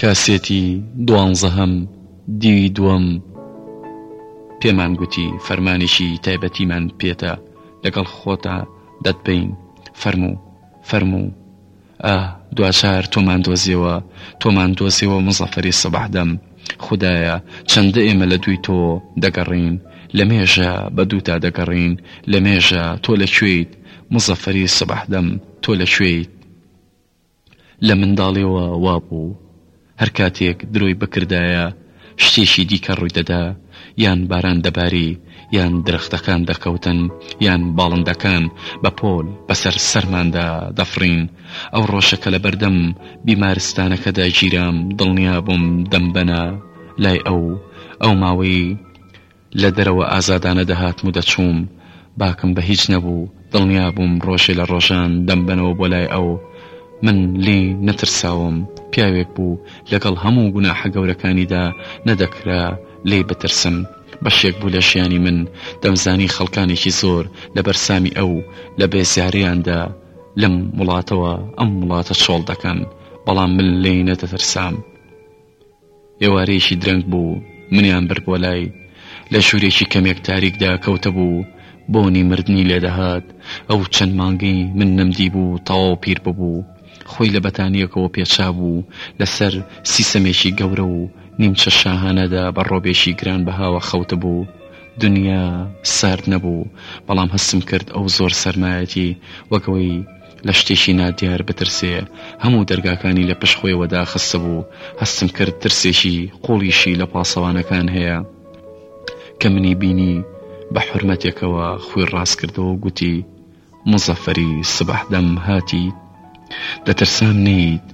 کاسێتی دوانزەهەم دیوی دووەم پێمان گوتی فەرمانێکی تایبەتیمان پێتە لەگەڵ خۆتا دەتبەین فەرموو فەرموو ئا دواجار تۆمان دۆزیەوە تۆمان دۆزیەوە مزەفەری سەباح دەم خودایە چەندە ئێمە لە دووی تۆ دەگەڕین لە مێژە بە دووتا دەگەڕین لە مێژە تۆ لە کوێیت مزەفەری سەباح دەم تۆ لە کوێیت لە منداڵیەوە وابوو هەر کاتێک درۆی بکردایە شتێکی دیکە ڕوویدەدا، یان باران دەباری، یان درەختەکان دەکەوتن، یان باڵندەکان بە پۆل بەسەر سەرماندا دەفڕین. ئەو ڕۆژە کە لەبەردەم بیمارستانەکەدا گیرام دڵنیابووم دەمبەنە لای ئەو. ئەو ماوەی. لە دەرەوە ئازادانە دەهاتم و دەچووم، باکم بە هیچ نەبوو، دڵنیا بووم ڕۆژێ لە ڕۆژان دەمبەنەوە بۆ لای ئەو. من لێی نەترساوم، پیاوێک بوو، لەگەڵ هەموو گوناحە گەورەکانیدا نەدەکرا لێی بترسم. بەشێک بوو لە ژیانی من، دەمزانی خەڵکانێکی زۆر لە بەرسامی ئەو، لە بێزارییاندا لەم وڵاتەوە ئەم وڵاتە چۆڵ دەکەن، بەڵام من لێی نەدەترسام. ئێوارەیەکی درەنگ بوو منیان برد بۆ لای لە ژورێکی کەمێک تاریکدا کەوتە بوو بۆنی مردنی لێ دەهات ئەو چەند مانگەی من نەمدیبوو تەواو پیر ببوو خۆی لە بەتانیەکەوە پێچابوو لە سەر سیسەمێکی گەورە و نیمچە شاهانەدا بە ڕۆبێکی گران بەهاوە خەوتبوو دنیا سارد نەبوو بەڵام هەستم کرد ئەو زۆر سەرمایەتی وەک ئەوەی لە شتێکی نادیار بترسێ، هەموو دەرگاکانی لە پشت خۆیەوە داخستبوو، هەستم کرد ترسێکی قوڵیشی لە پاسەوانەکان هەیە. کە منی بینی بە حورمەتێکەوە خووی ڕاست کردەوە و گوتی، موزەفەری سبەح دەم هاتیت؟ دەترسام نەیت،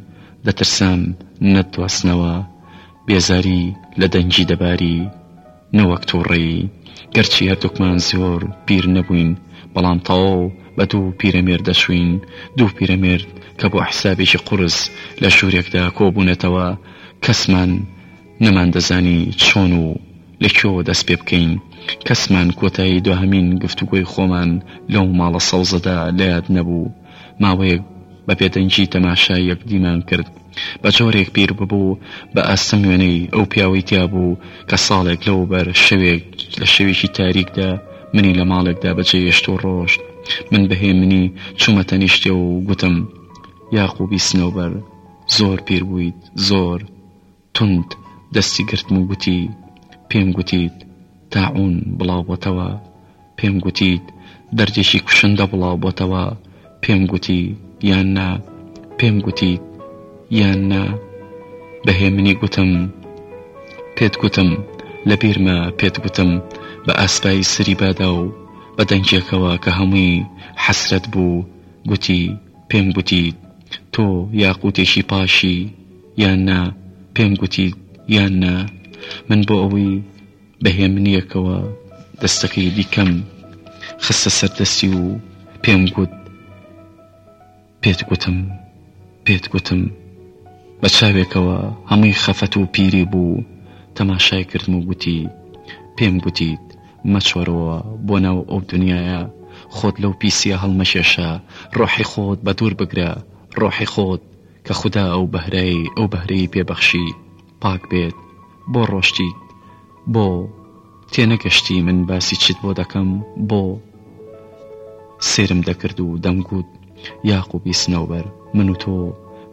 دەترسام نەتدۆزنەوە. بێزاری لە دەنگی دەباری. نەوەک توڕەیی، گەرچی هەردووکمان زۆر پیر نەبووین، بەڵام تەواو بە دوو پیرەمێرد دەچووین، دوو پیرەمێرد کە بۆ حیسابێکی قورس لە ژوورێکدا کۆبوونەتەوە، کەسمان نەماندەزانی چۆن و لە کوێوە دەست پێ بکەین، کەسمان کۆتایی دواهەمین گفتوگۆی خۆمان لەو ماڵە سەوزەدا لە یاد نەبوو. ماوەیەک بە بێدەنگی تەماشای یەکدیمان کرد. بە جۆرێک بیر ببوو بە ئاستم وێنەی ئەو پیاوەی تیا بوو کە ساڵێک لەوبەر شەوێک لە شەوێکی تاریکدا منی لە ماڵێکدا بەجێ هێشت و ڕۆشت. من بە هێمنی چوومە تەنیشتێ و گوتم، یاقووبی سنەوبەر، زۆر پیر بوویت، زۆر. توند دەستی گرتم و گوتی، پێم گوتیت تاعوون بڵاو بۆتەوە؟ پێم گوتیت دەردێکی کوشندە بڵاو بۆتەوە؟ پێم گوتی یان نا؟ پێم گوتیت یان نا؟ بە هێمنی گوتم، پێت گوتم، لە بیرمە پێت گوتم، بە ئاسپایی سری بادا و بە دەنگێکەوە کە هەمووی حەسرەت بوو گوتی، پێم گوتیت تۆ یاقووتێکی پاشی. یان نا پێم گوتیت یان نا من بۆ ئەوەی بە هێمنیەکەوە دەستەکەی دیکەم خستە سەر دەستی و پێم گوت پێت گوتم پێت گوتم بە چاوێکەوە هەمووی خەفەت و پیری بوو تەماشای کردم و گوتی پێم گوتیت مەچۆرەوە بۆ ناو ئەو دنیاە خۆت لەو پیسیە هەڵمەشێشە ڕۆحی خۆت بە دوور بگرە ڕۆحی خۆت کە خودا ئەو بەهرەی ئەو بەهرەی پێ بەخشی پاک بێت بۆ ڕۆشتی بۆ تێنەگەشتی من باسی چیت بۆ دەکەم بۆ سێرم دەکرد و دەمگوت یاقوبی سنەوبەر من و تۆ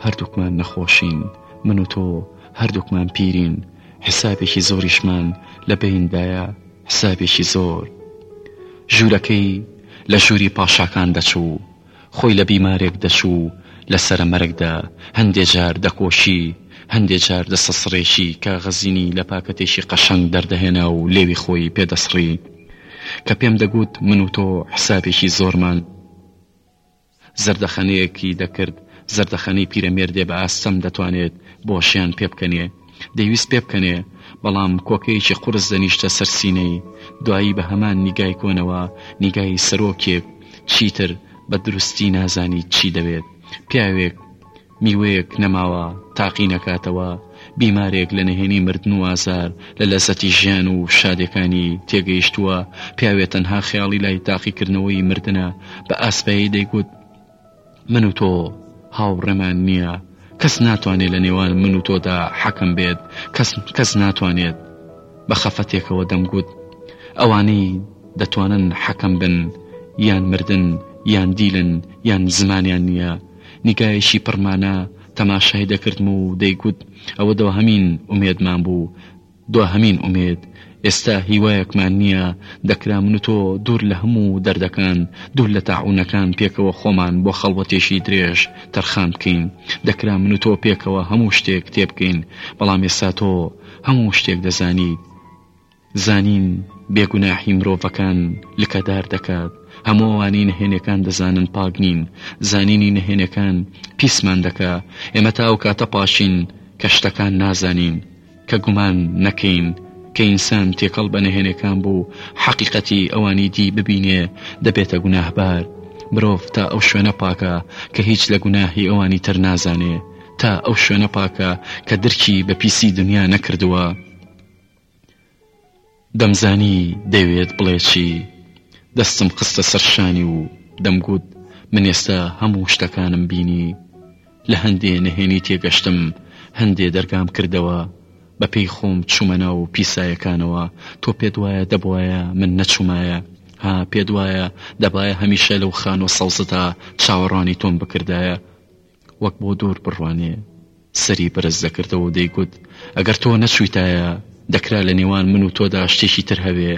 هەردووکمان نەخۆشین من و تۆ هەردووکمان پیرین حسابێکی زۆریشمان لە بەیندایە حسابێکی زۆر ژوورەکەی لە ژووری پاشاکان دەچوو خۆی لە بیمارێک دەچوو و لە سەرە مەرگدا، هەندێ جار دەکۆشی، هەندێ جار دەسەسڕێکی کاغەزینی لە پاکەتێکی قەشەنگ دەردەهێنا و لێوی خۆی پێ دەسڕی. کە پێم دەگوت من و تۆ حسابێکی زۆرمان. زەردەخەنەیەکی دەکرد، زەردەخەنەی پیرەمێردێ بە ئاستەم دەتوانێت بۆشیان پێ بکەنێ. دەیویست پێبکەنێ، بەڵام کۆکەیەکی قورس دەنیشتە سەر سینەی، دوایی بە هەمان نیگای کۆنەوە، نیگای سەرۆکێک، چیتر بە دروستی نازانی چی دەوێت، پیاوێک میوەیەک نەماوە تاقی نەکاتەوە، بیمارێک لە نەهێنی مردن و ئازار، لە لەزەتی ژیان و شادیەکانی تێگەیشتووە، پیاوێ تەنها خەیاڵی لای تاقیکردنەوەی مردنە، بە ئاسپەیەی دەیگوت. من و تۆ هاوڕێمان نییە کەس ناتوانێت لە نێوان من و تۆدا حەکم بێت کەس کەس ناتوانێت بە خەفەتێکەوە دەمگوت ئەوانەی دەتوانن حەکەم بن یان مردن یان دیلن یان زمانیان نییە نیگایشی پڕمانە تەماشای دەکردم و دەیگوت ئەوە دەوە هەمین ئومێدمان بوو دواهەمین ئومێد، ئێستا هیوایەکمان نییە، دەکرا من و تۆ دوور لە هەموو دەردەکان، دوور لە تاعوونەکان پێکەوە خۆمان بۆ خەڵوەتێکی درێژ تەرخان بکەین، دەکرا من و تۆ پێکەوە هەموو شتێک تێبگەین، بەڵام ئێستا تۆ هەموو شتێک دەزانیت. زانین بێگوناحی مرۆڤەکان لکەدار دەکات، هەموو ئەوانەی نەهێنێکان دەزانن پاک نین، زانینی نەهێنێکان پیسمان دەکا، ئێمە تا ئەو کاتە پاکین کە شتەکان نازانین. کە گومان نەکەین کە ئینسان تێکەڵ بە نەهێنێکان بوو حەقیقەتی ئەوانی دی ببینێ دەبێتە گوناهبار مرۆڤ تا ئەو شوێنە پاکە کە هیچ لە گوناهی ئەوانی تر نازانێ تا ئەو شوێنە پاکە کە درکی بە پیسی دنیا نەکردووە. دەمزانی دەیەوێت بڵێ چی، دەستم خستە سەر شانی و دەمگوت من ئێستا هەموو شتەکانم بینی. لە هەندێ نهێنی تێگەشتم، هەندێ دەرگام کردەوە، بەپێی خۆم چوومە ناو پیسایەکانەوە، تۆ پێت وایە دەبوایە من نەچوومایە؟ ها پێت وایە دەبایە هەمیشە لەو خانووە سەوزەدا چاوەڕوانی تۆم بکردایە؟ وەک بۆ دوور بڕوانێ سەری بەرز دەکردەوە و دەیگوت ئەگەر تۆ نەچوویتایە دەکرا لە نێوان من و تۆدا شتێکی تر هەبێ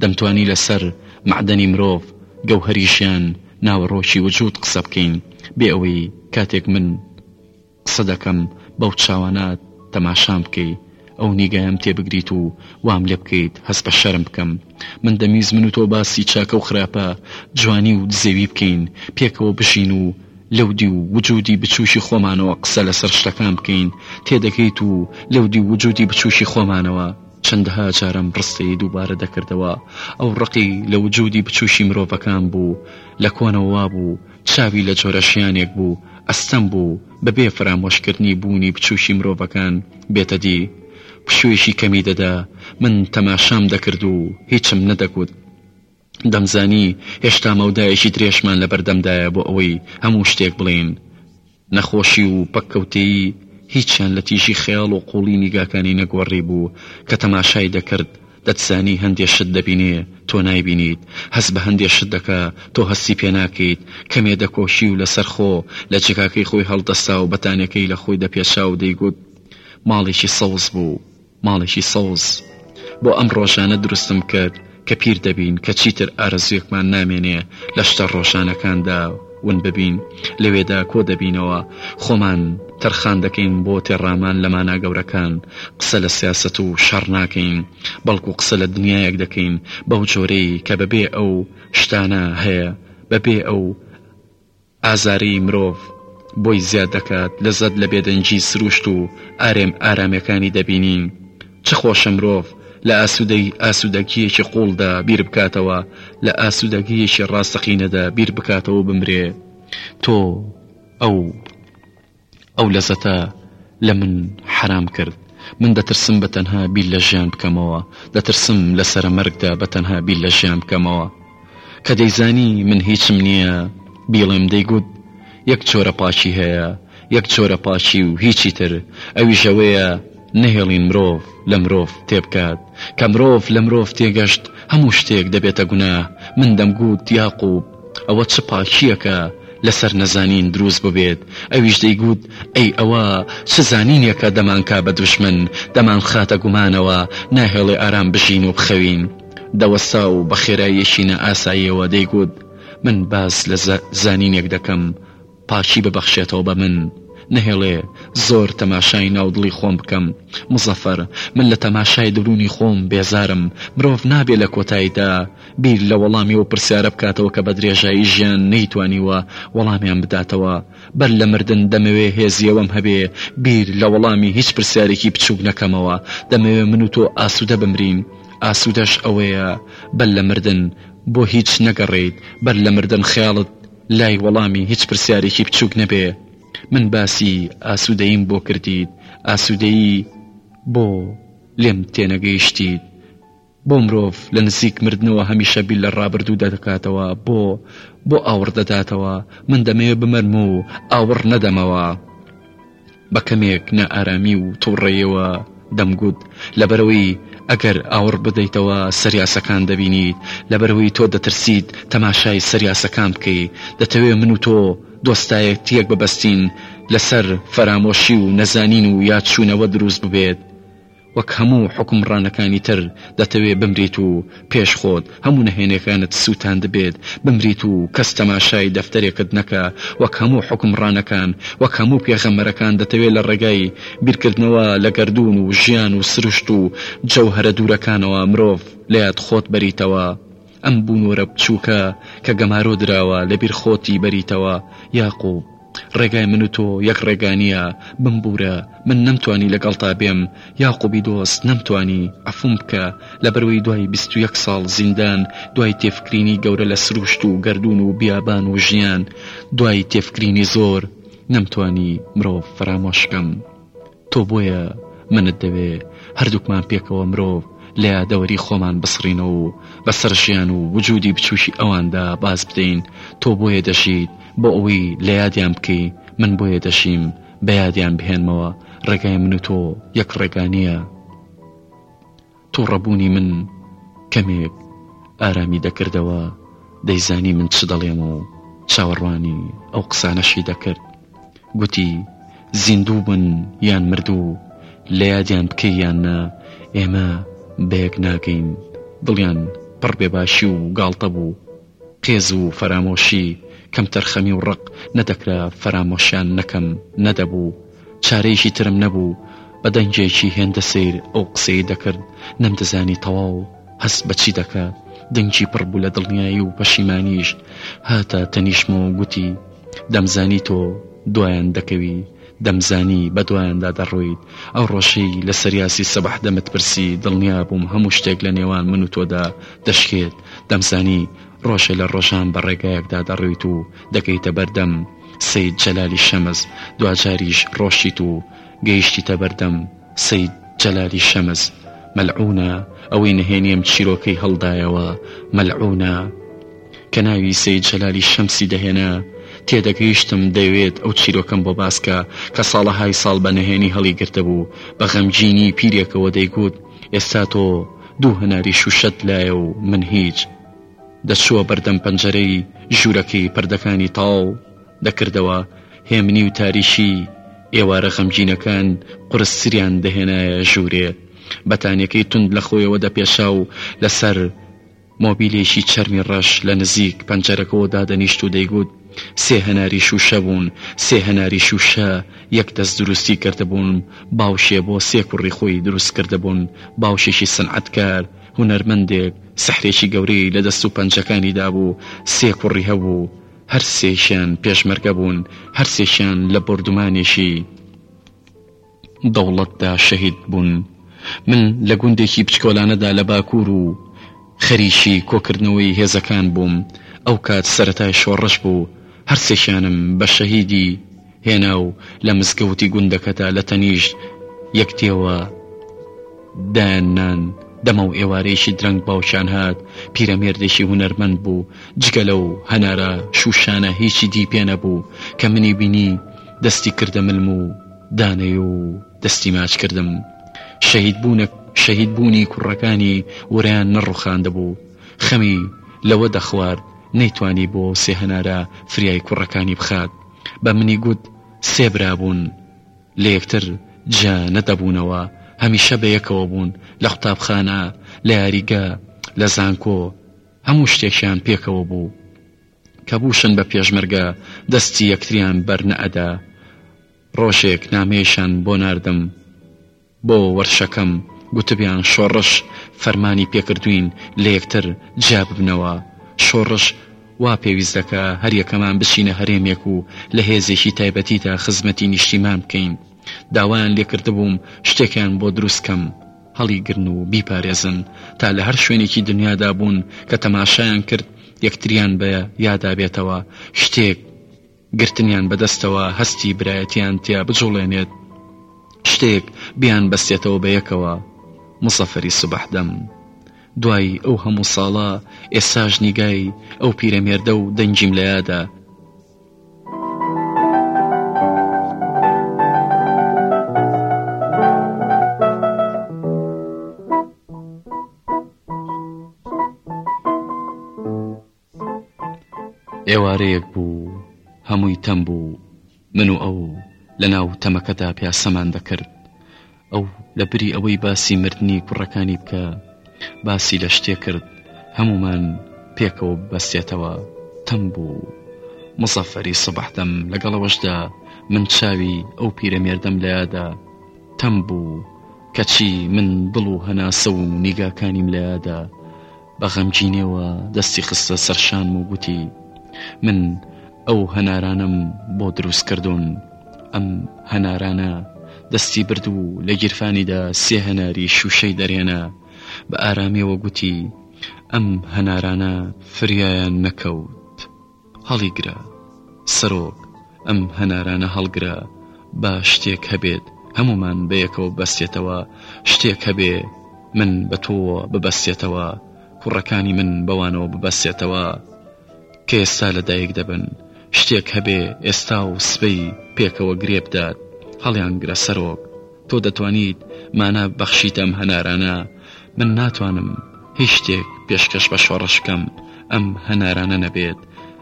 دەمتوانی لەسەر مەعدەنی مرۆڤ گەوهەری ژیان ناوەڕۆکی وجود قسە بکەین بێ ئەوەی کاتێک من قسە دەکەم بەو چاوانە تەماشام بکەی ئەو نیگایەم تێ بگریت و وام لێ بکەیت هەست بە شەرم بکەم من دەمویست من و تۆ باسی چاکە و خراپە، جوانی و دزێوی بکەین، پێکەوە بژین و لەودیو وجودی بچوکی خۆمانەوە قسە لەسەر شتەکان بکەین، تێدەگەیت و لەودیو وجودی بچوکی خۆمانەوە چەندەها جارم ڕستەی دووبارە دەکردەوە ئەو ڕقی لە وجودی بچوکی مرۆڤەکان بوو لە کۆنەوە وابوو، چاوی لە جۆرە ژیانێک بوو ئەستەم بوو بەبێ فەرامۆشکردنی بوونی بچووکی مرۆڤەکان بێتە دی. پشوویەکی کەمی دەدا. من تەماشام دەکرد و هیچم نەدەگوت. دەمزانی هێشتا مەودایەکی درێژمان لەبەردەمدایە بۆ ئەوەی هەموو شتێک بڵێین. نەخۆشی و پەککەوتەیی هیچیان لە تیژی خەیاڵ و قوڵی نیگاکانی نەگۆڕیبوو، کە تەماشای دەکرد دەتزانی هەندێ شت دەبینێ تۆ نایبینیت، هەست بە هەندێ شت دەکا تۆ هەستی پێ ناکەیت، کەمێ دەکۆشی و لەسەر خۆ لە جێگاکەی خۆی هەڵدەستا و بەتانیەکەی لە خۆی دەپێچا و دەیگوت ماڵێکی سەوز بوو. ماڵێکی سەوز بۆ ئەم ڕۆژانە دروستم کرد کە پیر دەبین کە چیتر ئارەزووێکمان نامێنێ لە شتە ڕۆژانەکاندا ون ببین لەوێدا کۆ دەبینەوە خۆمان تەرخان دەکەین بۆ تێڕامان لە مانا گەورەکان قسە لە سیاسەت و شەڕ ناکەین بەڵکو قسە لە دنیایەک دەکەین بەو جۆرەی کە بەبێ ئەو شتانە هەیە بەبێ ئەو ئازاری مرۆڤ بۆی زیاد دەکات لەزەت لە بێدەنگی سروشت و ئارێم ئارامێکانی دەبینین چ خۆشە مرۆڤ لە ئاسودەی ئاسودەگیەکی قوڵدا بیر بکاتەوە لە ئاسودەگیەکی ڕاستەقینەدا بیر بکاتەوەو بمرێ تۆ ئەو ئەو لەزەتە لە من حەرام کرد من دەترسم بە تەنها بیر لە ژیان بکەمەوە دەترسم لە سەرە مەرگدا بە تەنها بیر لە ژیان بکەمەوە کە دەیزانی من هیچم نییە بیڵێم دەیگوت یەک چۆرە پاکی هەیە یەک چۆرە پاکی و هیچی تر ئەویش ئەوەیە نەهێڵین مرۆڤ لە مرۆڤ تێبگات، کە مرۆڤ لە مرۆڤ تێگەشت هەموو شتێک دەبێتە گوناه، من دەمگووت یاقووب ئەوە چ پاکییەکە لەسەر نەزانین درووست ببێت، ئەویش دەیگووت ئەی ئەوە چ زانینێکە دەمانکا بە دوژمن، دەمانخاتە گومانەوە، ناهێڵێ ئارام بژین و بخەوین، دەوەستا و بە خێراییەکی نائاساییەوە دەیگووت من باس لە زانینێک دەکەم، پاکی ببەخشێتەوە بە من، نەهێڵێ زۆر تەماشای ناو دڵی خۆم بکەم، مزەفەر، من لە تەماشای دروونی خۆم بێزارم، مرۆڤ نابێ لە کۆتایدا بیر لە وەڵامی ئەو پرسیارە بکاتەوە کە بە درێژایی ژیان نەیتوانیوە وەڵامیان بداتەوە، بەر لە مردن دەمەوێ هێزی ئەوەم هەبێ بیر لە وەڵامی هیچ پرسیارێکی بچووک نەکەمەوە، دەمەوێ من و تۆ ئاسوودە بمرین، ئاسوودەش ئەوەیە بەر لە مردن بۆ هیچ نەگەڕێیت، بەر لە مردن خەیاڵت. لای وەڵامی هیچ پرسیارێکی بچووک نەبێ من باسی ئاسوودەیم بۆ کردیت ئاسوودەیی بۆ لێم تێنەگەیشتیت بۆ مرۆڤ لە نزیک مردنەوە هەمیشە بیر لە ڕابردوو دەدەکاتەوە بۆ بۆ ئاوڕ دەداتەوە من دەمەوێ بمەرم و ئاوڕ نەدەمەوە بە کەمێک نائارامی و توڕەیەوە دەمگوت، لەبەرئەوەی ئەگەر ئاوڕ بدەیتەوە سەریاسەکان دەبینیت، لەبەرئەوەی تۆ دەترسیت تەماشای سەریاسەکان بکەی، دەتەوێت من و تۆ دۆستایەتییەک ببەستین لەسەر فەرامۆشی و نەزانین و یادچوونەوە دروست ببێت. وەک هەموو حوکمڕانەکانی تر دەتەوێ بمریت و پێش خۆت هەموو نەهێنێکانت سووتاندبێت بمریت و کەس تەماشای دەفتەرێکت نەکا وەک هەموو حوکمڕانەکان وەک هەموو پێغەمبەرەکان دەتەوێ لە ڕێگای بیرکردنەوە لە گەردوون و ژیان و سروشت و جەوهەرە دوورەکانەوە مرۆڤ لە یاد خۆت بەریتەوە ئەم بوونوورە بچووکە کە گەمارۆ دراوە لە بیر خۆتی بەریتەوە یاقوب ڕێگای من و تۆ یەک ڕێگا نییە، بمبوورە، من نەمتوانی لەگەڵتا بێم، یاقوبی دۆست، نەمتوانی، عەفووم بکە، لەبەروەی دوای بیست و یەک ساڵ زیندان، دوای تێفکرینی گەورە لە سرووشت و گەردوون و بیابان و ژیان، دوای تێفکرینی زۆر، نەمتوانی مرۆڤ فەرامۆش بکەم. تۆ بۆیە منت دەوێ هەردووکمان پێکەوە مرۆڤ لە یادەوەری خۆمان بسڕینەوە و بەسەر ژیان و وجودی بچووکی ئەواندا باز بدەین تۆ بۆیە دەژیت بۆ ئەوەی لە یادیان بکەی من بۆیە دەژیم بە یادیان بهێنمەوە ڕێگای من و تۆ یەک ڕێگا نییە توڕەبوونی من کەمێک ئارامی دەکردەوە، دەیزانی من چ دەڵێم و چاوەڕوانی ئەو قسانەشی دەکرد. گوتی، زیندوو بن یان مردوو، لە یادیان بکەی یان نا، ئێمە بەیەک ناگەین. دڵیان پڕ بێباشی و گاڵتە بوو. قێز و فەرامۆشی، کەمتەرخەمی و ڕق، نەدەکرا فەرامۆشیان نەکەم، نەدەبوو. چارەیەکی ترم نەبوو. بە دەنگێکی هێندە سەیر ئەو قسەی دەکرد، نەمدەزانی تەواو هەست بە چی دەکا. دەنگی پڕ بوو لە دڵنیایی و پەشیمانیش. هاتە تەنیشتمەوە و گوتی، دەمزانی تۆ دوایان دەکەوی، دەمزانی بە دوایاندا دەڕۆیت. ئەو ڕۆژەی لە سەریاسی سەبەح دەمت پرسی، دڵنیا بووم هەموو شتێک لە نێوان من و تۆدا دەشکێت. دەمزانی ڕۆژێ لە ڕۆژان بە ڕێگایەکدا دەڕۆیت و دەگەیتە بەردەم سەید جەلالی شەمس، دواجاریش ڕۆشتیت و گەیشتیتە بەردەم سەید جەلالی شەمس، مەلعونە، ئەوەی نهێنیم چیرۆکەی هەڵدایەوە، مەلعونە، کە ناوی سەید جەلالی شەمسی دەهێنا، تێدەگەیشتم دەیەوێت ئەو چیرۆکەم بۆ باسکا، کە ساڵەهای ساڵ بە نهێنی هەڵیگرتبوو، بە غەمگینی پیرێکەوە دەیگوت، ئێستا تۆ دوو هەناری شووشەت لایە و من هیچ. دەچووە بەردەم پەنجەرەی ژوورەکەی پەردەکانی تاڵ دەکردەوە، هێمنی و تاریکی ئێوارە غەمگینەکان قورستریان دەهێنایە ژوورێ. بەتانیەکەی توند لە خۆیەوە دەپێچا و لەسەر. مۆبیلێکی چەرمی ڕەش لە نزیک پەنجەرەکەوە دادەنیشت و دەیگوت، سێ هەناری شووشە بوون، سێ هەناری شووشە یەک دەست دروستی کردبوون، باوکێ بۆ سێ کوڕی خۆی دروست کردبوون، باوکێکی سنعەتکار، هونەرمەندێک، سحرێکی گەورەی لە دەست و پەنجەکانی دابوو، سێ کوڕی هەبوو، هەر سێکیان پێشمەرگە بوون، هەر سێکیان لە بۆردومانێکی. دەوڵەتدا شەهید بوون. من لە گوندێکی بچکۆلانەدا لە باکوور و خەریکی کۆکردنەوەی هێزەکان بووم، ئەوکات سەرەتای شۆڕش بوو، هەرسێکیانم بە شەهیدی هێنا و لە مزگەوتی گوندەکەدا لە تەنیشت یەک دێوە دایان نان، دەمەو ئێوارەیەکی درەنگ باوکیان هات، پیرەمێردێکی هونەرمەند بوو، جگە لەو هەنارە شووشانە هیچی دی پێنەبوو، کە منی بینی دەستی کردە ملم و. دانەی و دەستی ماچ کردم شەهیدبوونە شەهید بوونی کوڕەکانی وریان نەڕوخاندبوو خەمی لەوە دەخوارد نەیتوانی بۆ سێ هەنارە فریای کوڕەکانی بخات بە منی گوت سێ برابوون لە یەکتر جیا نەدەبوونەوە هەمیشە بە یەکەوە بوون لە قوتابخانە لە یاریگە لە زانکۆ هەموو شتێکیان پێکەوە بوو کە بوشن بە پێشمەرگە دەستی یەکتریان بەر نەئەدا ڕۆژێک نامەیەکیان بۆ ناردم بۆ وەرشەکەم گوتبیان شۆڕش فەرمانی پێکردوین لە یەکتر جیا ببنەوە شۆڕش وا پێویست دەکا هەر یەکەمان بچینە هەرێمێک و لە هێزێکی تایبەتیدا خزمەتی نیشتیمان بکەین داوایان لێکردبووم شتێکیان بۆ دروست کەم هەڵیگرن و بیپارێزن تا لە هەر شوێنێکی دنیادا بوون کە تەماشایان کرد یەکتریان بە یادا بێتەوە شتێک گرتنیان بەدەستەوە هەستی برایەتیان تیا بجوڵێنێت شتێک بیان بەستێتەوە بە یەکەوە مسەفری سبح دەم دوای ئەو هەموو ساڵە ئێساش نیگای ئەو پیرەمێردە و دەنگیم لە یادە ئێوارەیەک بوو هەمووی تەم بوو من و ئەو لە ناو تەمەکەدا پیاسەمان دەکرد ئەو لە بری ئەوەی باسی مردنی کوڕەکانی بکە باسی لە شتێ کرد هەمومان پێکەوە بەستێتەوە تەم بوو مزەفەری سەبحدەم لەگەڵەوەشدا من چاوی ئەو پیرەمێردەم لەیادا تەم بوو کەچی من دڵ و هەناسە و نیگاکانیم لەیادا بە غەمگینیەوە دەستی خستە سەر شانم و گوتی، من ئەو هەنارانەم بۆ دروست کردوون. ئەم هەنارانە دەستی برد و لە گیرفانیدا سێ هەناری شووشەی دەرهێنا. بە ئارامیەوە گوتی، ئەم هەنارانە فریایان نەکەوت. هەڵیگرە سەرۆک ئەم هەنارانە هەڵگرە با شتێک هەبێت هەموومان بەیەکەوە ببەستێتەوە شتێک هەبێ من بە تۆوە ببەستێتەوە کوڕەکانی من بەوانەوە ببەستێتەوە کە ئێستا لە دایک دەبن شتێک هەبێ ئێستا و سبەی پێکەوە گرێبدات هەڵیانگرە سەرۆک تۆ دەتوانیت مانا ببەخشیتە ئەم هەنارانە، من ناتوانم هیچ شتێک پێشکەش بە شۆڕش بکەم ئەم هەنارانە نەبێت،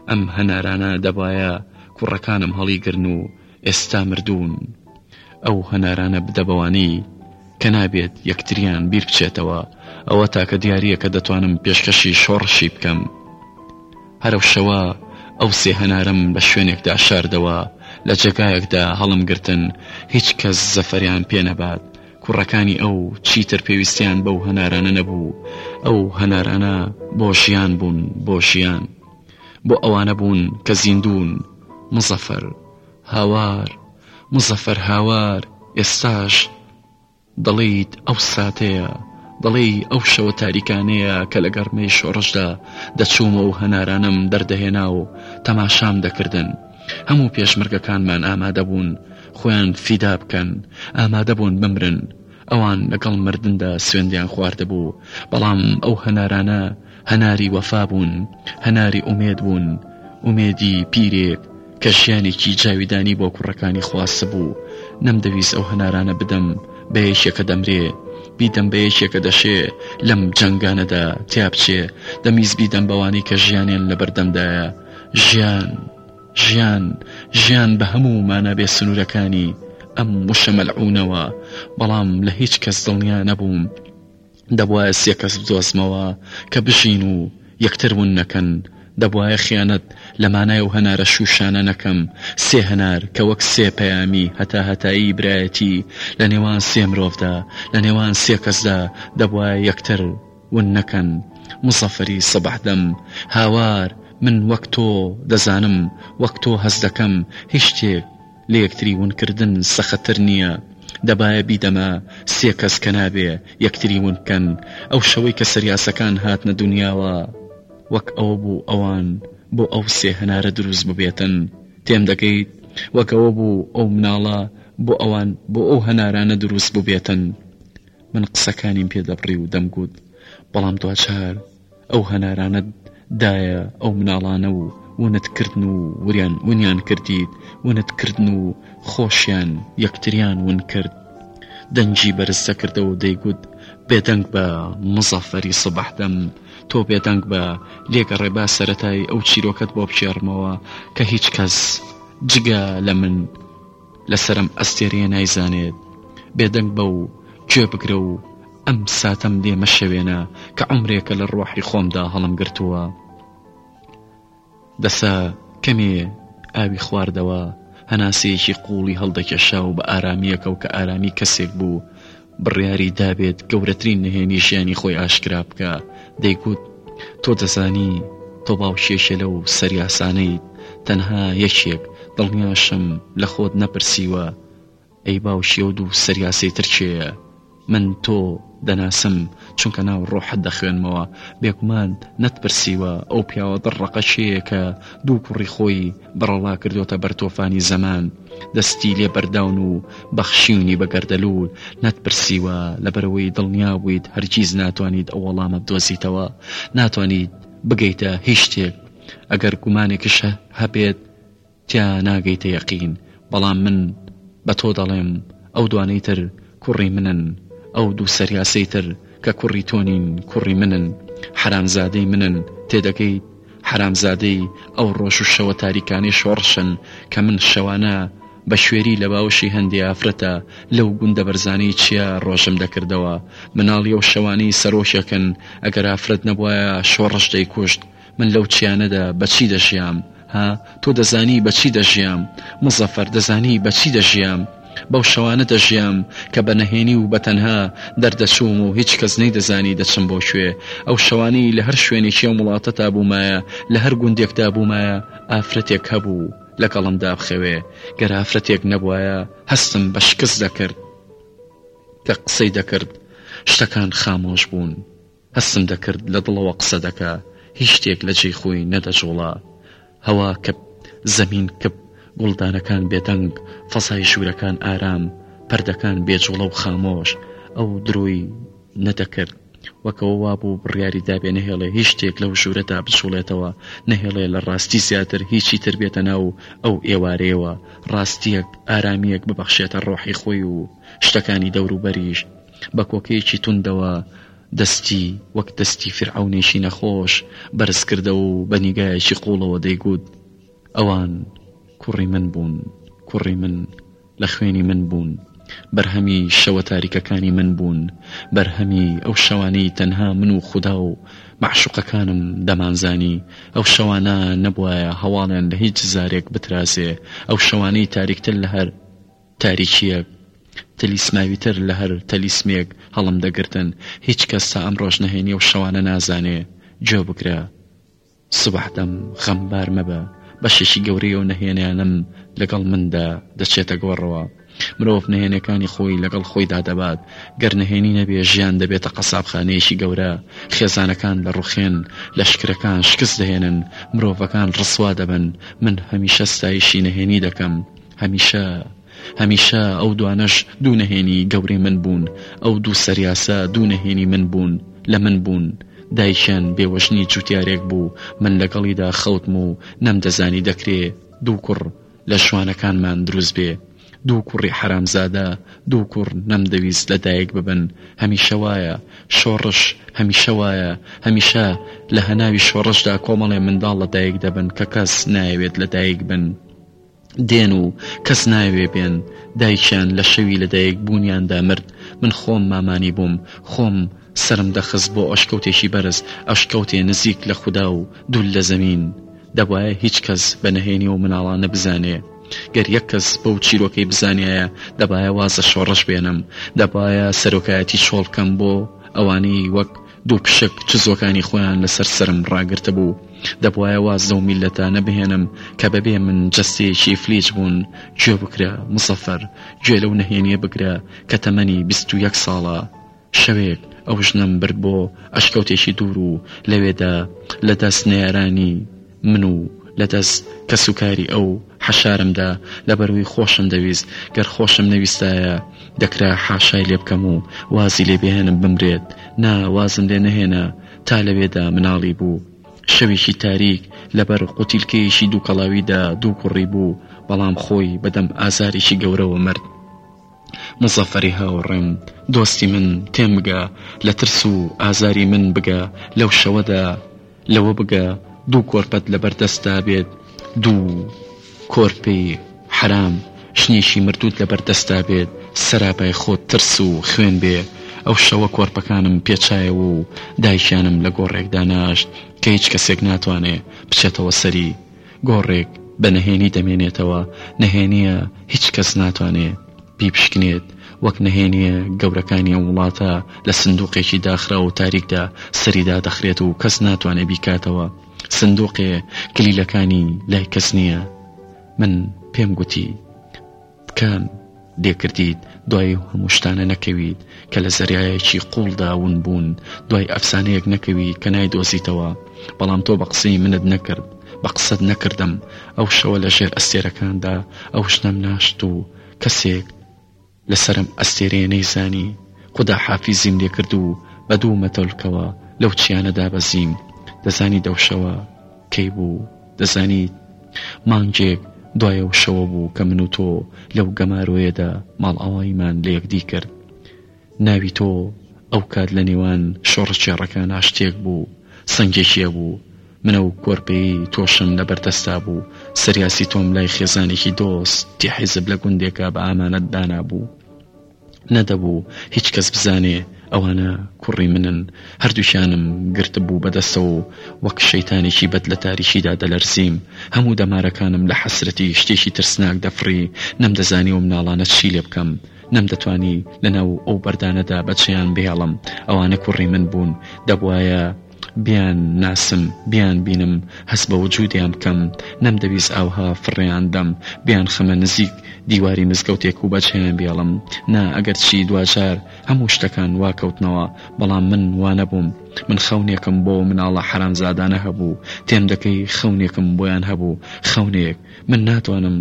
ئەم هەنارانە دەبوایە کوڕەکانم هەڵیگرن و ئێستا مردوون. ئەو هەنارانە بدە بەوانی کە نابێت یەکتریان بیربچێتەوە، ئەوە تاکە دیارییە کە دەتوانم پێشکەشی شۆڕشی بکەم. هەرەو شەوە ئەو سێ هەنارەم لە شوێنێکدا شاردەوە لە جێگایەکدا هەڵم گرتن هیچ کەس زەفەریان پێ نەبات کوڕەکانی ئەو چیتر پێویستیان بەو هەنارانە نەبوو ئەو هەنارانە بۆ ژیان بوون بۆ ژیان بۆ ئەوانە بوون کە زیندوون مزەفەر هاوار مزەفەر هاوار ئێستاش دەڵێیت ئەو ساتەیە، دەڵێی ئەو شەوە تاریکانەیە کە لە گەڕمەی شۆڕشدا دەچوومە و هەنارانم دەردەهێنا و تەماشام دەکردن. هەموو پێشمەرگەکانمان ئامادە بوون خۆیان فیدا بکەن، ئامادە بوون بمرن. ئەوان لەگەڵ مردندا سوێندیان خواردبوو، بەڵام ئەو هەنارانە، هەناری وەفا بوون، هەناری ئومێد بوون، ئومێدی پیرێک کە ژیانێکی جاویدانی بۆ کوڕەکانی خواستبوو، نەمدەویست ئەو هەنارانە بدەم بە یەکێک کە دەمرێ، بیدەم بە یەکێک کە دەشێ لەم جەنگانەدا تیابچێ، دەمویست بیدەم بەوانەی کە ژیانیان لە بەردەمدایە، ژیان، ژیان، ژیان بە هەموو مانا بێ سنوورەکانی، ئەم وشە مەلعوونەوە، بەڵام لە هیچ کەس دڵنیا نەبووم، دەبوایە سێ کەس بدۆزمەوە کە بژین و یەکتر ون نەکەن، دەبوایە خیانەت لە مانای ئەو هەنارە شووشانە نەکەم، سێ هەنار کە وەک سێ پەیامی هەتاهەتایی برایەتی لە نێوان سێ مرۆڤدا، لە نێوان سێ کەسدا دەبوایە یەکتر ون نەکەن. موزەفەری سەبەح دەم، هاوار، من وەک تۆ دەزانم، وەک تۆ هەست دەکەم، هیچ شتێک، لەیەکتری ون کردن سەخت تر نیە دەبایە بیدەمە سێ کەس کە نابێ یەکتری ون بکەن ئەو شەوەی کە سەریاسەکان هاتنە دونیاوە وەک ئەوە بوو ئەوان بۆ ئەو سێ هەنارە دروست ببێتن تێم دەگەیت وەک ئەوە بوو ئەو مناڵە بۆ ئەوان بۆ ئەو هەنارانە دروست ببێتن من قسەکانیم پێ دەبڕی و دەمگوت بەڵام دواجار ئەو هەنارانەت دایە ئەو مناڵانە و ونت کردن و وریان ونیان کردیت ونت کردن و خۆشیان یەکتریان ون کرد دەنگی بەرز دەکردەوە و دەیگوت بێدەنگ بە مزەفەری سبح دەم تۆ بێدەنگ بە لێگەڕێ با سەرەتای ئەو چیرۆکەت بۆ بگێڕمەوە کە هیچ کەس جگە لە من لەسەرم ئەستێرەیە نایزانێت بێدەنگ بە و گوێ بگرە و ئەم ساتەم لێ مەشەوێنە کە عومرێکە لە ڕۆحی خۆمدا هەڵم گرتووە دەسە کەمێ ئاوی خواردەوە هەناسەیەکی قوڵی هەڵدەکێشا و بە ئارامیەکەو کە ئارامی کەسێک بوو بڕیاری دابێت گەورەترین نهێنی ژیانی خۆی ئاشکرا بکە دەیگوت تۆ دەزانی تۆ باوکێکە لەو سەریاسانەیت تەنها یەکێک دڵنیاشم لە خۆت نەپرسیوە ئەی باوکی ئەو دوو سەریاسەی تر کێیە من تۆ دەناسم چونکە ناو ڕۆحت دەخوێنمەوە بێگومان نەتپرسیوە ئەو پیاوە دڕڕەقە کێیەکە دوو کوڕی خۆی بەڕەڵا کردۆتە بەر تۆفانی زەمان دەستی لێ بەرداون و بەخشیونی بە گەردەلوول نەتپرسیوە لەبەرەوەی دڵنیا بوویت هەرگیز ناتوانیت ئەو وەڵامە بدۆزیتەوە ناتوانیت بگەیتە هیچ شتێک ئەگەر گومانێکش هەبێت تیا ناگەیتە یەقین بەڵام من بە تۆ دەڵێم ئەو دوانەی تر کوڕی منن، ئەو دوو سەریاسەی تر کە کوڕی تۆ نین کوڕی منن، حەرامزادەی منن، تێدەگەیت؟ حەرامزادەی ئەو ڕۆژ و شەوە تاریکانەی شۆڕشن کە من شەوانە بە کوێری لە باوەشی هەندێ ئافرەتە لەو گوندە بەرزانەی چیا ڕۆژم دەکردەوە، مناڵی ئەو شەوانەی سەرۆکێکن، ئەگەر ئافرەت نەبوایە شۆڕش دەیکوشت، من لەو چیانەدا بە چی دەژیام؟ ها؟ تۆ دەزانی بە چی دەژیام؟ مزەفەر، دەزانی بە چی دەژیام؟ بەو شەوانە دەژیام کە بە نەهێنی و بە تەنها دەردەچووم و هیچ کەس نەیدەزانی دەچم بۆ کوێ. ئەو شەوانەی لە هەر شوێنێکی ئەم وڵاتەدا بوومایە، لە هەر گوندێکدا بوومایە، ئافرەتێک هەبوو لەگەڵم دابخەوێ. گەر ئافرەتێک نەبوایە، هەستم بە شکست دەکرد. کە قسەی دەکرد، شتەکان خامۆش بوون. هەستم دەکرد لە دڵەوە قسە دەکا هیچ شتێک لە جێی خۆی نەدەجوڵا هەوا کپ زەمین کپ گوڵدانەکان بێدەنگ فەزای ژوورەکان ئارام پەردەکان بێ جوڵە و خامۆش ئەو درۆی نەدەکرد وەکەوە وابوو بڕیاری دابێ نەهێڵێ هیچ شتێک لەو ژوورەدا بچوڵێتەوە نەهێڵێ لە ڕاستی زیاتر هیچی تر بێتە ناو ئەو ئێوارەیەوە ڕاستیەک ئارامیەک ببەخشێتە ڕۆحی خۆی و شتەکانی دەوروبەریش بە کۆکەیەکی توندەوە دەستی وەک دەستی فیرعەونێکی نەخۆش بەرز کردەوە و بە نیگایەکی قووڵەوە دەیگوت، ئەوان کوڕی من بوون، کوڕی من، لە خوێنی من بوون، بەرهەمی شەوە تاریکەکانی من بوون، بەرهەمی ئەو شەوانەی تەنها من و خودا و مەعشوقەکانم دەمانزانی، ئەو شەوانە نەبوایە هەواڵیان لە هیچ زارێک بترازێ، ئەو شەوانەی تاریکتر لە هەر. تاریکییەک تلیسماویتر لە هەر تەلیسمێک هەڵم دەگرتن، هیچ کەس تا ئەمڕۆش نەهێنی و شەوانە نازانێ. گوێ بگرە سوبح دەم، غەمبار مەبە، بەشێکی گەورەی ئەو نەهێنیانەم لەگەڵ مندا دەچێتە گۆڕەوە. مرۆڤ نەهێنیەکانی خۆی لەگەڵ خۆیدا دەبات. گەر نەهێنی نەبێ ژیان دەبێتە قەسابخانەیەکی گەورە. خێزانەکان دەڕوخێن، لەشکرەکان شکست دەهێنن، مرۆڤەکان ڕسوا دەبن. من هەمیشە ستایشی نەهێنی دەکەم. هەمیشە هەمیشە ئەو دوانەش دوو نەهێنی گەورەی من بوون ئەو دوو سەریاسە دوو نەهێنی من بوون لە من بوون دایکیان بێوەژنی جوتیارێک بوو من لەگەڵیدا خەوتم و نەمدەزانی دەکرێ دوو کوڕ لە شوانەکانمان دروست بێ دوو کوڕی حەرامزادە دوو کوڕ نەمدەویست لە دایک ببن هەمیشە وایە شۆڕش هەمیشە وایە هەمیشە لە هەناوی شۆڕشدا کۆمەڵێ منداڵ لە دایک دەبن کە کەس نایەوێت لە دایک بن دێن و کەس نایەوێ بێن دایکیان لە شەوی لە دایک بوونیاندا مرد من خۆم مامانی بووم خۆم سەرم دەخست بۆ ئەشکەوتێکی بەرز ئەشکەوتێ نزیک لە خودا و دوور لە زەمین دەبوایە هیچ کەس بە نەهێنی ئەو مناڵانە بزانێ گەر یەک کەس بەو چیرۆکەی بزانیایە دەبایە واز لە شۆڕش بێنم دەبایە سەرۆکایەتی چۆڵ بکەم بۆ ئەوانەی وەک دوو پشک چزۆکانی خۆیان لەسەر سەرم ڕاگرتبوو، دەبوایە واز لەو میللەتانە بهێنم کە بەبێ من جەستەیەکی فلیج بوون، گوێ بگرە موزەفەر، گوێ لەو نەهێنیە بگرە کە تەمەنی بیست و یەک ساڵە. شەوێک ئەو ژنەم برد بۆ ئەشکەوتێکی دوور و لەوێدا لە دەست نەیارانی، من و لە دەست کەس و کاری ئەو حەشارمدا لەبەروی خۆشم دەویست گەر خۆشم نەویستایە دەکرا حاشای لێ بکەم و وازی لێ بهێنم بمرێت نا وازم لێ نەهێنا تا لەوێدا مناڵی بوو شەوێکی تاریک لەبەر قوتیلکەیەکی دوکەڵاویدا دوو کوڕی بوو بەڵام خۆی بەدەم ئازارێکی گەورەوە مرد. موزەفەری هاوڕێم دۆستی من تێم بگە لە ترس و ئازاری من بگە لەو شەوەدا لەوە بگە دوو کۆرپەت لە بەردەستدا بێت دوو کۆرپی حەرام ژنێکی مردوود لە بەردەستدا بێت سەراپای خۆت ترس و خوێن بێ ئەو شەوە کۆرپەکانم پێچایەوە و دایکیانم لە گۆڕێکدا ناشت کە هیچ کەسێک ناتوانێ بچێتەوە سەری گۆڕێک بە نەهێنی دەمێنێتەوە، نەهێنییە هیچ کەس ناتوانێ بیپشکنێت، وەک نەهێنییە گەورەکانی ئەم وڵاتە لە سندووقێکی داخراو و تاریکدا سەری دادەخرێت و کەس ناتوانێ بیکاتەوە، سندووقێ کلیلەکانی لای کەس نییە. من پێم گوتی. کان لێکردیت دوای و هەموو شتانە نەکەویت کە لە زەریایەکی قوڵدا ون بوون دوای ئەفسانەیەک نەکەوی کە نایدۆزیتەوە بەڵام تۆ بە قسەی منت نەکرد بە قسەت نەکردم ئەو شەوە لە ژێر ئەستێرەکاندا ئەو ژنەم ناشت و کەسێک لەسرم ئەستێرەیە نەیزانی خدا حافیزیم لێکرد و بە دوو مەتەلکەوە لەو چیانەدا بەزیم دەزانی دەوشەوە کەی بوو دەزانیت؟ مانگێک دوای ئەو شەوە بوو کە من و تۆ لەو گەمارۆیەدا ماڵئاواییمان لە یەکدی کرد. ناوی تۆ ئەو کات لە نێوان شۆڕشگێڕەکانا شتێک بوو، سەنگێکی هەبوو. من ئەو کۆرپەیەی تۆشم لە بەر دەستدا بوو، سریاسی تۆم لای خێزانێکی دۆستی حیزب لە گوندێکا بە ئامانەت دانابوو. نەدەبوو هیچ کەس بزانێ ئەوانە کوڕی منن، هەردووکیانم گرتبوو بە دەستەوە و وەک شەیتانێکی بەد لە تاریکیدا دەلەرزیم، هەموو دەمارەکانم لە حەسرەتی شتێکی ترسناک دەفڕی، نەمدەزانی ئەو مناڵانە چی لێ بکەم، نەمدەتوانی لەناو ئەو بەردانەدا بەچیان بهێڵم، ئەوانە کوڕی من بوون، دەبوایە. بیان ناسم بیان بینم هەست بە وجودیان بکەم نەمدەویست ئاوها فڕێیان دەم بیان خەمە نزیک دیواری مزگەوتێک و بە جێیان بێڵم نا ئەگەر چی دواجار هەموو شتەکان وا کەوتنەوە بەڵام من وا نەبووم من خەونێکم بۆ مناڵە حەرامزادانە هەبوو تێم دەکەی خەونێکم بۆیان هەبوو خەونێک من ناتوانم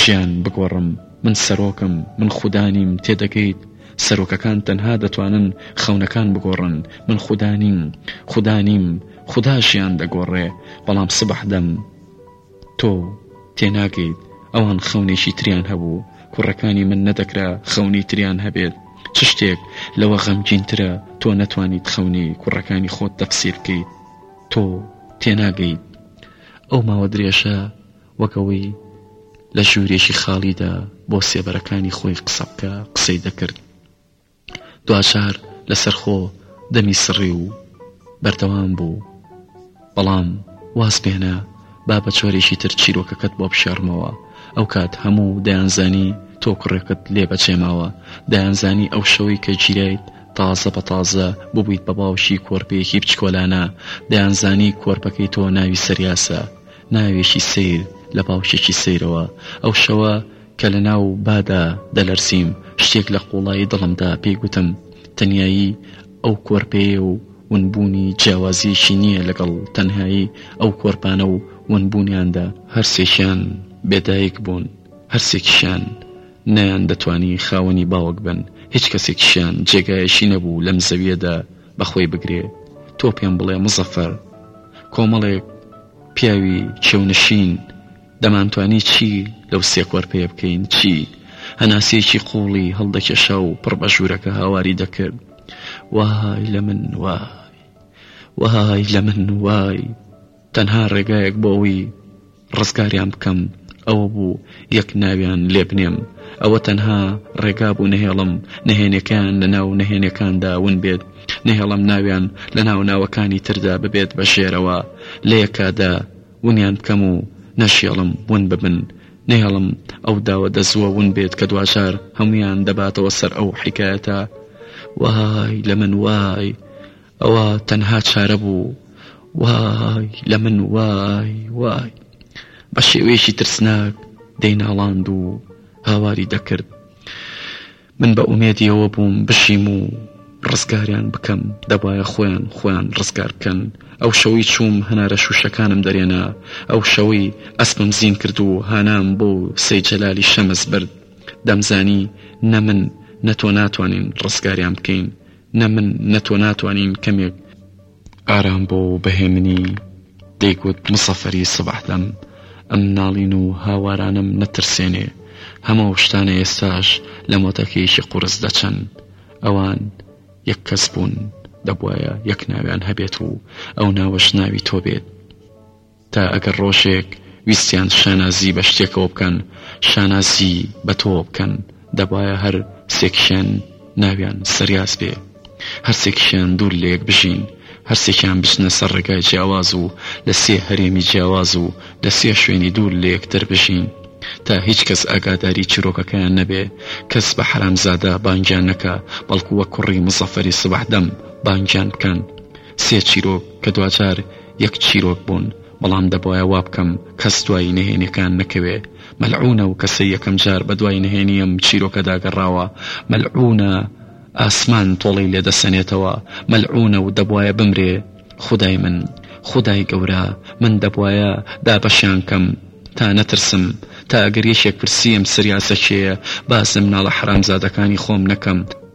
ژیان بگۆڕم من سەرۆکم من خودا نیم تێدەگەیت سەرۆکەکان تەنها دەتوانن خەونەکان بگۆڕن من خودا نیم خودا نیم خودا ژیان دەگۆڕێ بەڵام سبح دەم تۆ تێناگەیت ئەوان خەونێکی تریان هەبوو کوڕەکانی من نەدەکرا خەونی تریان هەبێت چ شتێک لەوە غەمگینترە تۆ نەتوانیت خەونی کوڕەکانی خۆت تەفسیر بکەیت تۆ تێناگەیت ئەو ماوە درێژە وەک ئەوەی لە ژوورێکی خاڵیدا بۆ سێبەرەکانی خۆی قسە بکا قسەی دەکرد دواجار لەسەرخۆ دەمی سڕی و بەردەوام بوو بەڵام واز بێنە با بە چۆرێکی تر چیرۆکەکەت بۆ بشێڕمەوە ئەو کات هەموو دەیانزانی تۆ کوڕێکت لێ بەچێماوە دەیانزانی ئەو شەوەی کە گیرایت تازە بە تازە ببیت بە باوشی کۆرپەیەکی بچکۆلانە دەیانزانی کۆرپەکەی تۆ ناوی سەریاسە ناوێکی سەیر لە باوکێکی سەیرەوە ئەو شەوە کە لە ناو بادا دەلەرسیم شتێک لە قوڵایی دڵمدا پێی گوتم تەنایی ئەو کۆرپەیە و ونبوونی جیاوازیەکی نییە لەگەڵ تەنهایی ئەو کۆرپانە و ونبوونیاندا هەرسێکیان بێدایک بوون هەرسێکیشیان نەیان دەتوانی خاوەنی باوک بن هیچ کەسێکیشیان جێگایەکی نەبوو لەم زەویەدا بەخۆی بگرێ تۆ پێم بڵێ مزەفەر کۆمەڵێک پیاوی کێونشین دەمانتوانی چی لەو سێکۆەر پێ بکەین چی هەناسێکی قوڵی هەڵدەکێشا و پڕ بە ژوورەکە هاواری دەکرد وای لە من وای وای لە من وای تەنها ڕێگایەک بۆ ئەوەی ڕزگاریان بکەم ئەوە بوو یەک ناویان لێبنێم ئەوە تەنها ڕێگا بوو نەهێڵم نەهێنەکان لە ناو نەهێنەکاندا ون بێت نەهێڵم ناویان لە ناو ناوەکانی تردا ببێت بە ژێرەوە لە یەکادا ونیان بکەم و نەشێڵم ون ببن نەهێڵم ئەو داوە دەزووە ون بێت کە دواجار هەمویان دەباتەوە سەر ئەو حیکایەتە وای لە من وای ئەوە تەنها چارە بوو وای لە من وای وای بە شێوەیەکی ترسناک دەیناڵاند و هاواری دەکرد من بە ئومێدیەوە بووم بشیم و ڕزگاریان بکەم دەبایە خۆیان خۆیان ڕزگار بکەن ئەو شەوەی چووم هەنارە شوشەکانم دەرێنا ئەو شەوەی ئەسپم زین کرد و هانام بۆ سەی جەلالی شەمەز برد دەمزانی نە من نە تۆ ناتوانین ڕزگاریان بکەین نە من نە تۆ ناتوانین کەمێک ئارام بۆ و بەهێمنی دەیگوت مسەفەری سەبح دەم ئەم ناڵین و هاوارانم نەترسێنێ هەمە و شتانە ئێستاش لە مۆتەکەیەکی قورس دەچەن ئەوان یەک کەس بوون دەبواە یەک ناویان هەبێت و ئەو ناوەش ناوی تۆ بێت تا ئەگەر ڕۆژێک ویستیان شانازی بە شتێکەوە بکەن شانازی بە تۆوە بکەن دەبایە هەر سێکشێن ناویان سەریاز بێ هەر سێکشێن دوور لە یەک بژین هەر سێکیان بچنە سەر ڕێگای جیاواز و لە سێ هەرێمی جیاواز و لە سێ شوێنی دوور لە یەکتر بژین تا هیچ کەس ئاگاداری چیرۆکەکەیان نەبێ کەس بە حەرامزادە بانگیان نەکا بەڵکو وەک کوڕی مزەفەری سبەح دەم بانگیان بکەن سێ چیرۆک کە دواجار یەک چیرۆک بوون بەڵام دەبوایە وابکەم کەس دوای نهێنیەکان نەکەوێ مەلعونە ئەو کەسەی یەکەم جار بەدوای نهێنی ئەم چیرۆکەدا گەڕاوە مەلعونە ئاسمان تۆڵەی لێ دەسەنێتەوە مەلعونە و دەبوایە بمرێ خودای من خودای گەورە من دەبوایە دابەشیان کەم تا نەترسم تا ئەگەر یەکێک پرسی ئەم سریاسە کێیە باس لە مناڵە حەرامزادەکانی خۆم نەکەم